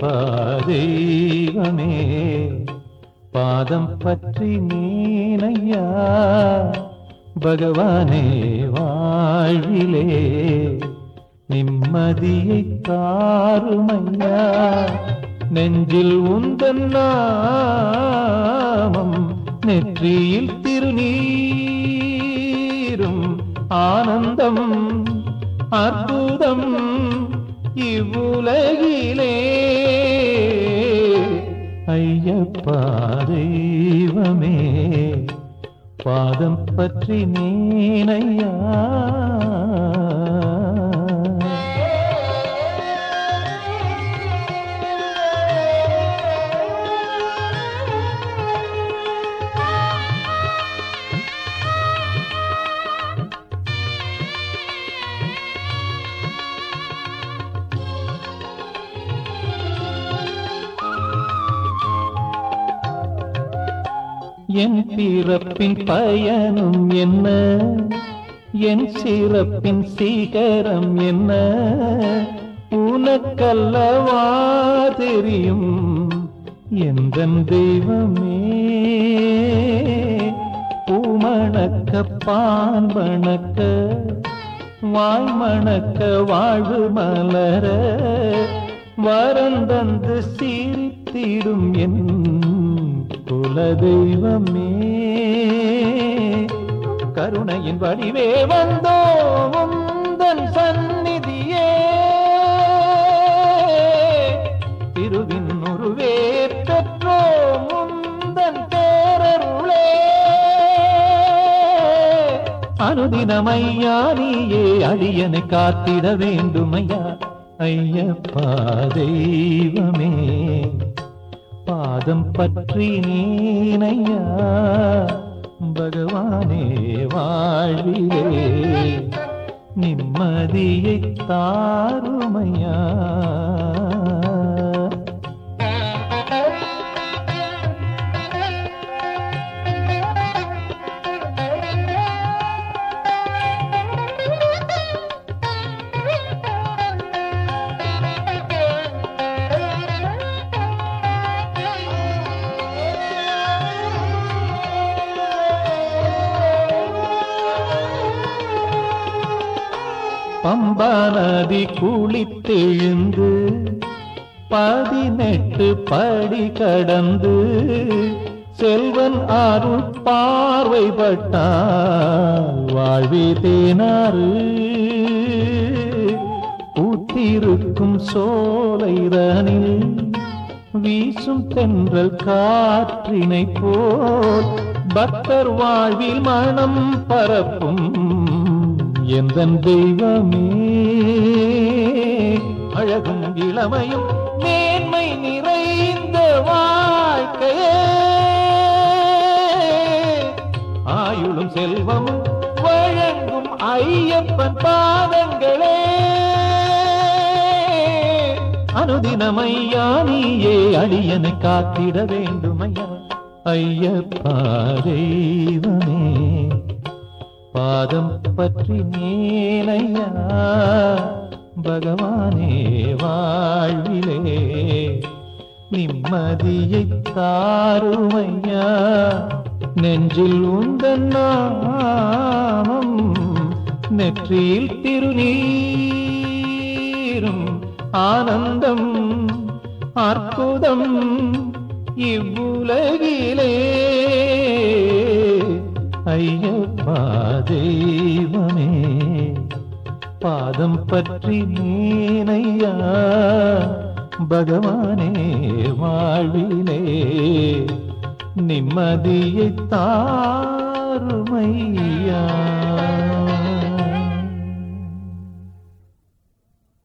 ஐயப்பா பாதம் பற்றி நீனையா பகவானே வாழ்விலே நிம்மதியை தாருமையா நெஞ்சில் உந்தன் நாமம் நெற்றியில் திருநீரும் ஆனந்தம் அற்புதம் இவ்வுலகிலே. ஐயப்பா தெய்வமே பாதம் பற்றி நீனையா என் பிறப்பின் பயனும் என்ன? என் சிறப்பின் சீகரம் என்ன? உனக்கல்லவா தெரியும்? எந்த தெய்வமே? பூமணக்க பான் மணக்க வாய் வாழ்வு மலர வரந்தந்து சீரித்திடும் என் குலதெய்வமே கருணையின் வடிவே வந்தோ உந்தன் சந்நிதியே. திருவின் உருவே பெற்றோ முந்தன் பேரருளே. அனுதினமையா நீயே அடியனை காத்திட வேண்டுமையா ஐயப்பா தெய்வமே. பாதம் பற்றி நீனையா? பகவானே வாழ்விலே நிம்மதியை தாருமையா? பம்பா நதி குளித்தெழுந்து பதினெட்டு படி கடந்து செல்வன் ஆறு பார்வைப்பட்டால் வாழ்வே தேனாறு பூத்திருக்கும் சோலைதனில் வீசும் தென்றல் காற்றினை போல் பக்தர் வாழ்வில் மனம் பரப்பும் எந்த தெய்வமே? அழகும் இளமையும் மேன்மை நிறைந்த வாழ்க்கையே. ஆயுளும் செல்வமும் வழங்கும் ஐயப்பன் பாதங்களே. அனுதினமையா நீயே அடியனை காத்திட வேண்டுமையா? ஐயப்பா தெய்வமே. பாதம் பற்றி மேலையா? பகவானே வாழ்விலே நிம்மதியை தாருமையா? நெஞ்சில் உந்தன் நாமம் நெற்றியில் திருநீரும் ஆனந்தம் அற்புதம் இவ்வுலகிலே. ஐயப்பா தெய்வமே பாதம் பற்றி நீனையா பகவானே வாழ்விலே நிம்மதியை தாருமையா.